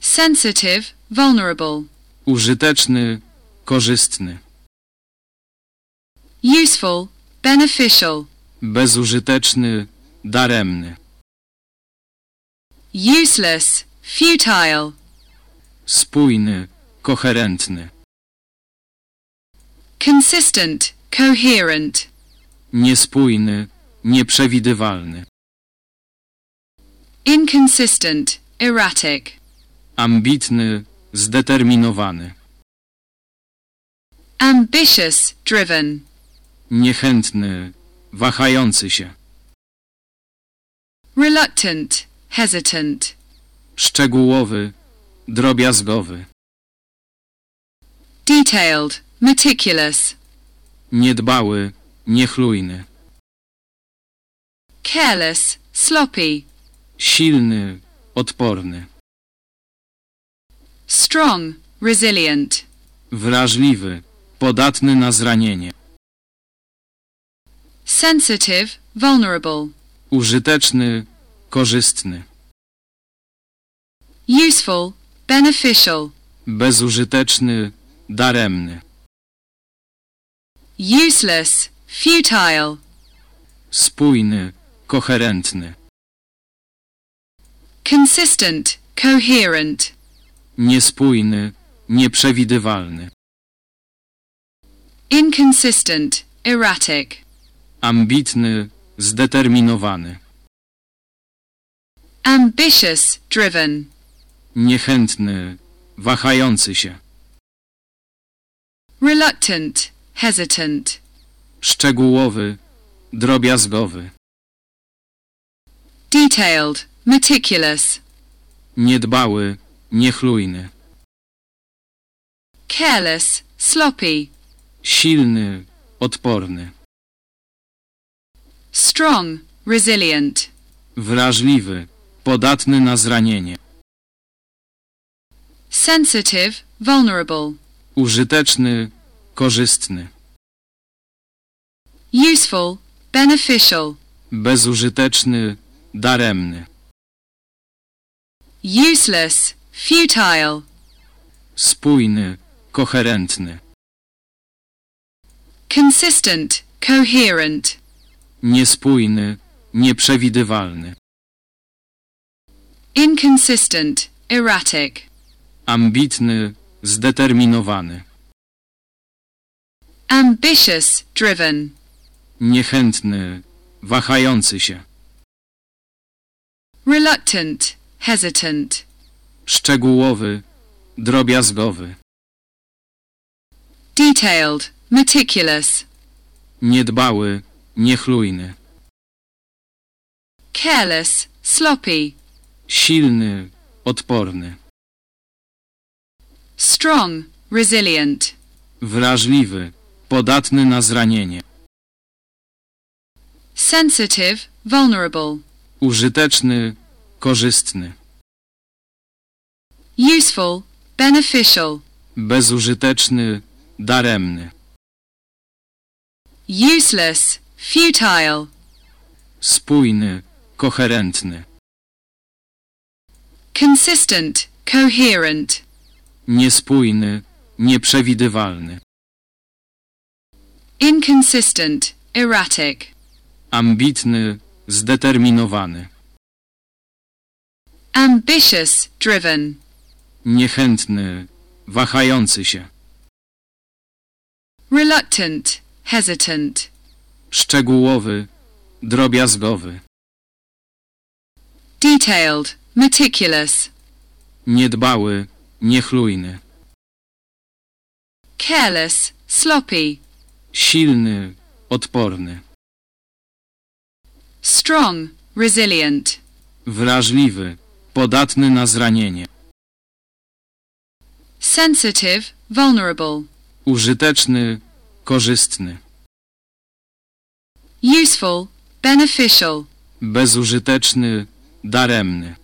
S2: sensitive, vulnerable,
S1: Użyteczny, korzystny.
S2: Useful, beneficial,
S1: Bezużyteczny, daremny.
S2: useless, futile,
S1: Spójny, koherentny.
S2: consistent, coherent,
S1: Niespójny, nieprzewidywalny.
S2: inconsistent, erratic,
S1: Ambitny, zdeterminowany.
S2: ambitious, driven,
S1: Niechętny, wahający się.
S2: reluctant, hesitant,
S1: Szczegółowy, drobiazgowy.
S2: detailed, meticulous,
S1: Niedbały, niechlujny.
S2: careless, sloppy,
S1: Silny, odporny.
S2: strong, resilient,
S1: Wrażliwy, podatny na zranienie.
S2: Sensitive, vulnerable,
S1: Użyteczny, korzystny.
S2: useful, beneficial,
S1: Bezużyteczny, daremny.
S2: useless, futile,
S1: spójny, koherentny,
S2: consistent, coherent,
S1: niespójny, nieprzewidywalny,
S2: inconsistent, erratic,
S1: ambitny, zdeterminowany,
S2: ambitious, driven,
S1: niechętny, wahający się,
S2: reluctant, hesitant,
S1: szczegółowy, drobiazgowy,
S2: detailed, meticulous,
S1: niedbały, niechlujny,
S2: careless, sloppy,
S1: silny, odporny,
S2: strong, resilient,
S1: wrażliwy, podatny na zranienie,
S2: sensitive, vulnerable,
S1: użyteczny, korzystny,
S2: useful, beneficial,
S1: bezużyteczny, daremny,
S2: useless, futile,
S1: spójny, koherentny,
S2: consistent, coherent,
S1: niespójny, nieprzewidywalny,
S2: inconsistent, erratic,
S1: ambitny, zdeterminowany,
S2: ambitious, driven,
S1: niechętny, wahający się,
S2: reluctant, hesitant,
S1: szczegółowy, drobiazgowy,
S2: detailed, meticulous,
S1: niedbały, niechlujny,
S2: careless, sloppy,
S1: silny, odporny,
S2: strong, resilient,
S1: wrażliwy, podatny na zranienie,
S2: sensitive, vulnerable,
S1: użyteczny, korzystny,
S2: useful, beneficial,
S1: bezużyteczny, daremny,
S2: useless, futile,
S1: spójny, koherentny,
S2: consistent, coherent,
S1: niespójny, nieprzewidywalny,
S2: inconsistent, erratic,
S1: ambitny, zdeterminowany,
S2: ambitious, driven,
S1: niechętny, wahający się,
S2: reluctant, hesitant,
S1: szczegółowy, drobiazgowy,
S2: detailed, meticulous,
S1: niedbały, niechlujny,
S2: careless, sloppy,
S1: silny, odporny,
S2: strong, resilient,
S1: wrażliwy, podatny na zranienie,
S2: sensitive, vulnerable,
S1: użyteczny, korzystny,
S2: useful, beneficial,
S1: bezużyteczny, daremny,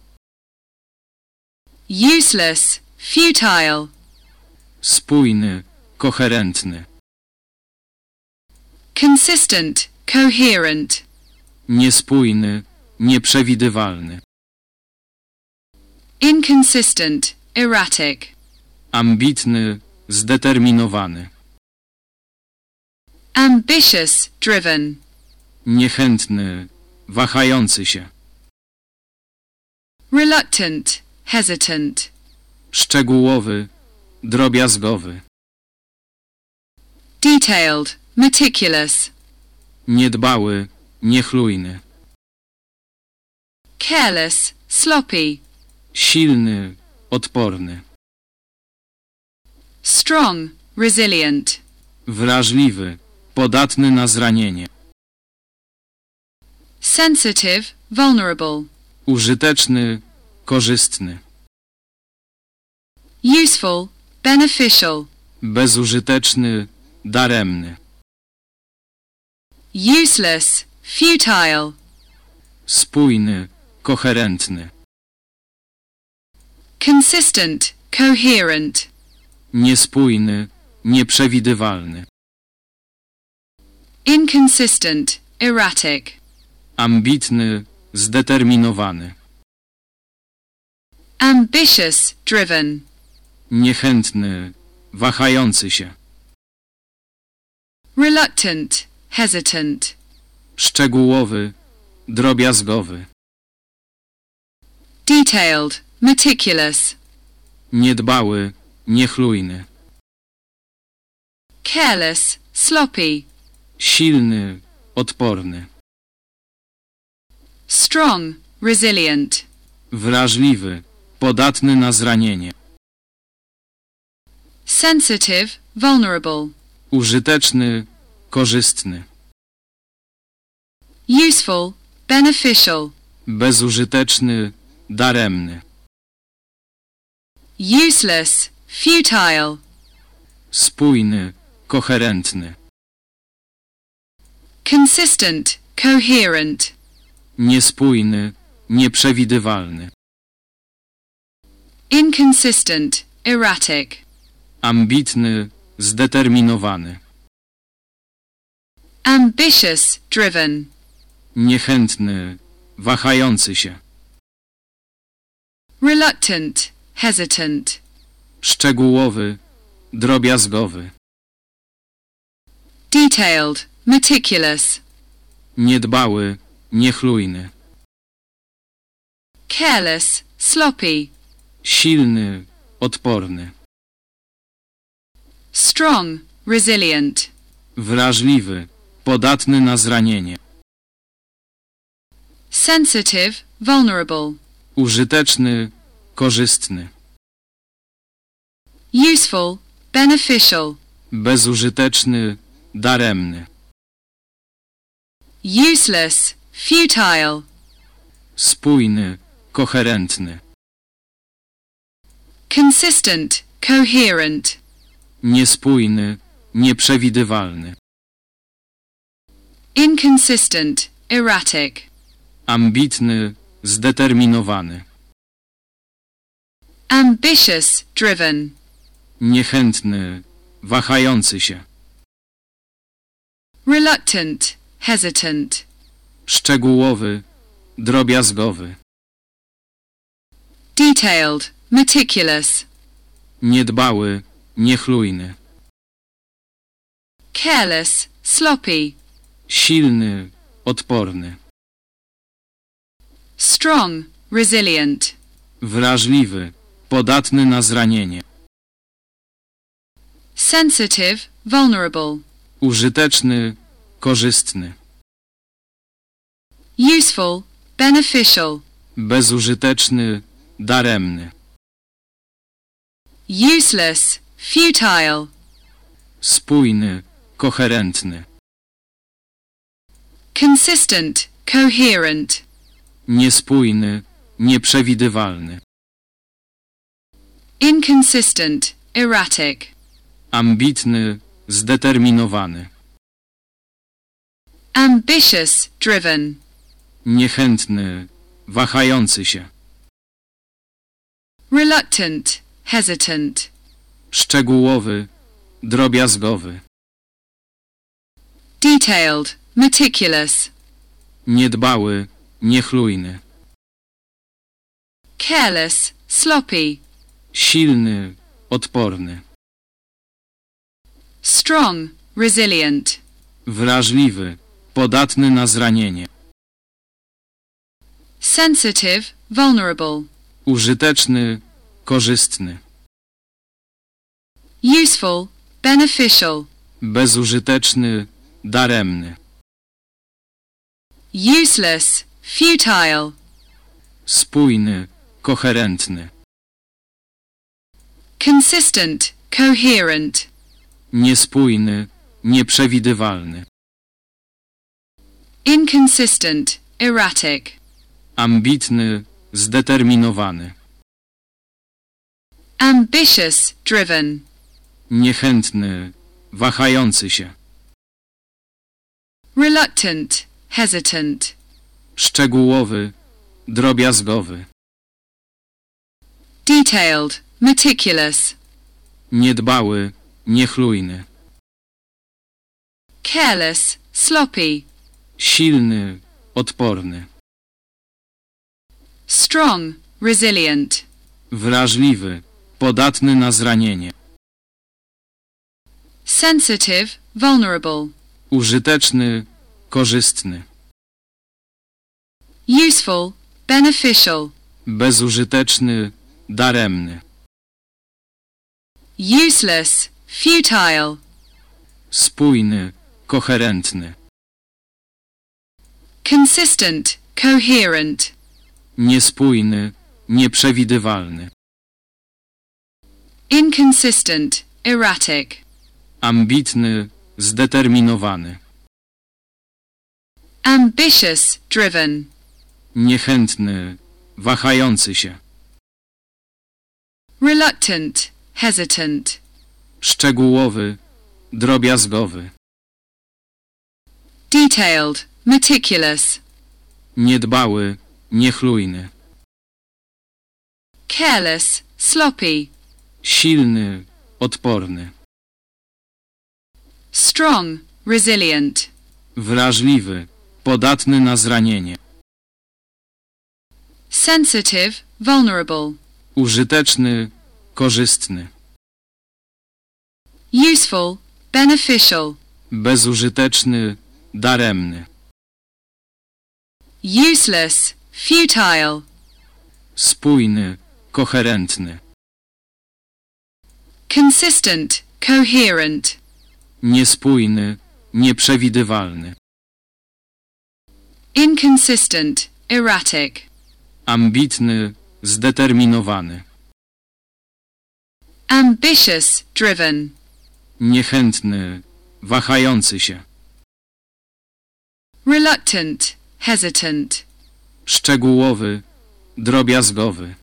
S2: useless, futile,
S1: spójny, koherentny,
S2: consistent, coherent,
S1: niespójny, nieprzewidywalny,
S2: inconsistent, erratic,
S1: ambitny, zdeterminowany,
S2: ambitious, driven,
S1: niechętny, wahający się,
S2: reluctant, hesitant,
S1: szczegółowy, drobiazgowy,
S2: detailed, meticulous,
S1: niedbały, niechlujny,
S2: careless, sloppy,
S1: silny, odporny,
S2: strong, resilient,
S1: wrażliwy, podatny na zranienie,
S2: sensitive, vulnerable,
S1: użyteczny, korzystny,
S2: useful, beneficial,
S1: bezużyteczny, daremny,
S2: useless, futile,
S1: spójny, koherentny,
S2: consistent, coherent,
S1: niespójny, nieprzewidywalny,
S2: inconsistent, erratic,
S1: ambitny, zdeterminowany,
S2: ambitious, driven,
S1: niechętny, wahający się,
S2: reluctant, hesitant,
S1: szczegółowy, drobiazgowy,
S2: detailed, meticulous,
S1: niedbały, niechlujny,
S2: careless, sloppy,
S1: silny, odporny,
S2: strong, resilient,
S1: wrażliwy, podatny na zranienie,
S2: sensitive, vulnerable,
S1: użyteczny, korzystny,
S2: useful, beneficial,
S1: bezużyteczny, daremny,
S2: useless, futile,
S1: spójny, koherentny,
S2: consistent, coherent,
S1: niespójny, nieprzewidywalny,
S2: inconsistent, erratic,
S1: ambitny, zdeterminowany,
S2: ambitious, driven,
S1: niechętny, wahający się,
S2: reluctant, hesitant,
S1: szczegółowy, drobiazgowy,
S2: detailed, meticulous,
S1: niedbały, niechlujny,
S2: careless, sloppy,
S1: silny, odporny,
S2: strong, resilient,
S1: wrażliwy, podatny na zranienie,
S2: sensitive, vulnerable,
S1: użyteczny, korzystny,
S2: useful, beneficial,
S1: bezużyteczny, daremny,
S2: useless, futile,
S1: spójny, koherentny,
S2: consistent, coherent,
S1: niespójny, nieprzewidywalny,
S2: inconsistent, erratic,
S1: ambitny, zdeterminowany,
S2: ambitious, driven,
S1: niechętny, wahający się,
S2: reluctant, hesitant,
S1: szczegółowy, drobiazgowy,
S2: detailed, meticulous,
S1: niedbały, niechlujny,
S2: careless, sloppy,
S1: silny, odporny,
S2: strong, resilient,
S1: wrażliwy, podatny na zranienie,
S2: sensitive, vulnerable,
S1: użyteczny, korzystny,
S2: useful, beneficial,
S1: bezużyteczny, daremny,
S2: useless, futile,
S1: spójny, koherentny,
S2: consistent, coherent,
S1: niespójny, nieprzewidywalny,
S2: inconsistent, erratic,
S1: ambitny, zdeterminowany,
S2: ambitious, driven,
S1: niechętny, wahający się,
S2: reluctant, hesitant,
S1: szczegółowy, drobiazgowy,
S2: detailed, meticulous,
S1: niedbały, niechlujny,
S2: careless, sloppy,
S1: silny, odporny,
S2: strong, resilient,
S1: wrażliwy, podatny na zranienie,
S2: sensitive, vulnerable,
S1: użyteczny, korzystny,
S2: useful, beneficial,
S1: bezużyteczny, daremny,
S2: useless, futile,
S1: spójny, koherentny,
S2: consistent, coherent,
S1: niespójny, nieprzewidywalny,
S2: inconsistent, erratic,
S1: ambitny, zdeterminowany,
S2: ambitious, driven,
S1: niechętny, wahający się,
S2: reluctant, hesitant,
S1: szczegółowy, drobiazgowy,
S2: detailed, meticulous,
S1: niedbały, niechlujny,
S2: careless, sloppy,
S1: silny, odporny,
S2: strong, resilient,
S1: wrażliwy, podatny na zranienie,
S2: sensitive, vulnerable.
S1: użyteczny, korzystny,
S2: Useful, beneficial.
S1: bezużyteczny, daremny,
S2: Useless, futile.
S1: spójny, koherentny,
S2: Consistent, coherent.
S1: Niespójny, nieprzewidywalny,
S2: Inconsistent, erratic.
S1: ambitny, zdeterminowany,
S2: Ambitious, driven.
S1: niechętny, wahający się,
S2: Reluctant, hesitant.
S1: szczegółowy, drobiazgowy,
S2: Detailed, meticulous.
S1: niedbały, niechlujny,
S2: Careless, sloppy.
S1: silny, odporny,
S2: Strong, resilient.
S1: wrażliwy, podatny na zranienie,
S2: Sensitive, vulnerable.
S1: użyteczny, korzystny,
S2: Useful, beneficial.
S1: bezużyteczny, daremny,
S2: Useless, futile.
S1: spójny, koherentny,
S2: Consistent, coherent.
S1: niespójny, nieprzewidywalny,
S2: Inconsistent, erratic.
S1: ambitny, zdeterminowany,
S2: Ambitious, driven.
S1: niechętny, wahający się,
S2: Reluctant, hesitant.
S1: Szczegółowy, drobiazgowy,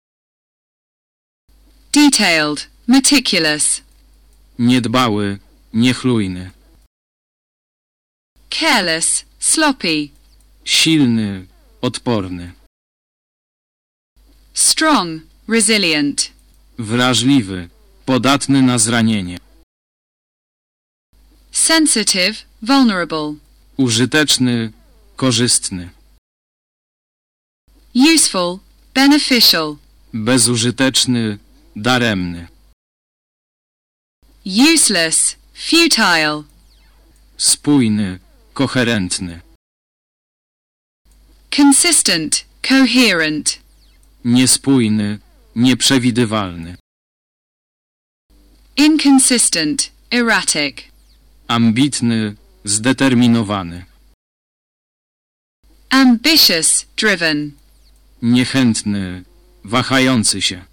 S2: Detailed, meticulous.
S1: niedbały, niechlujny,
S2: Careless, sloppy.
S1: silny, odporny,
S2: Strong, resilient.
S1: wrażliwy, podatny na zranienie,
S2: Sensitive, vulnerable.
S1: użyteczny, korzystny,
S2: Useful, beneficial.
S1: bezużyteczny, daremny,
S2: Useless, futile.
S1: spójny, koherentny,
S2: Consistent, coherent.
S1: niespójny, nieprzewidywalny,
S2: Inconsistent, erratic.
S1: ambitny, zdeterminowany,
S2: Ambitious, driven.
S1: Niechętny, wahający się,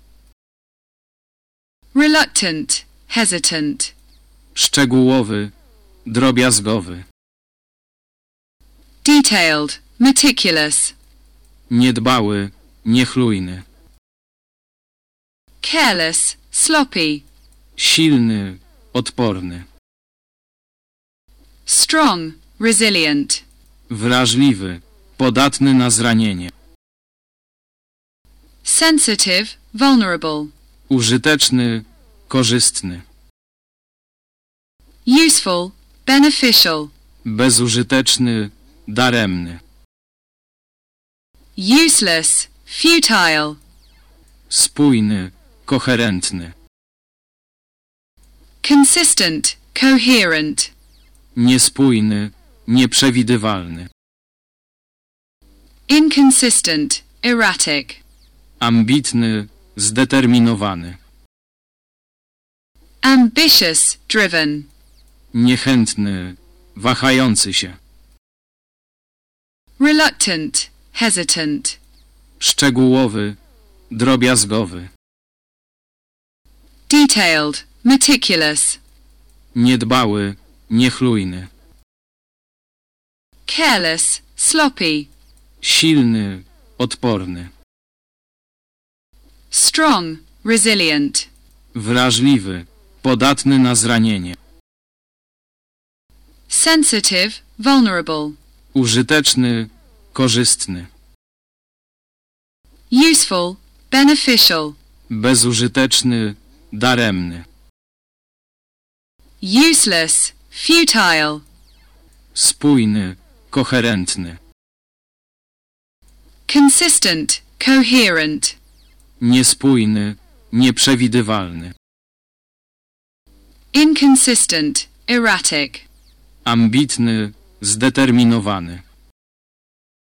S2: Reluctant, hesitant.
S1: szczegółowy, drobiazgowy,
S2: Detailed, meticulous.
S1: niedbały, niechlujny,
S2: Careless, sloppy.
S1: silny, odporny,
S2: Strong, resilient.
S1: wrażliwy, podatny na zranienie,
S2: Sensitive, vulnerable.
S1: użyteczny, korzystny,
S2: Useful, beneficial.
S1: bezużyteczny, daremny,
S2: Useless, futile.
S1: spójny, koherentny,
S2: Consistent, coherent.
S1: niespójny, nieprzewidywalny,
S2: Inconsistent, erratic.
S1: Ambitny, zdeterminowany,
S2: Ambitious, driven.
S1: niechętny, wahający się,
S2: Reluctant, hesitant.
S1: szczegółowy, drobiazgowy,
S2: Detailed, meticulous.
S1: niedbały, niechlujny,
S2: Careless, sloppy.
S1: silny, odporny,
S2: Strong, resilient.
S1: wrażliwy, podatny na zranienie,
S2: Sensitive, vulnerable.
S1: użyteczny, korzystny,
S2: Useful, beneficial.
S1: bezużyteczny, daremny,
S2: Useless, futile.
S1: spójny, koherentny,
S2: Consistent, coherent.
S1: Niespójny, nieprzewidywalny,
S2: Inconsistent, erratic,
S1: ambitny, zdeterminowany,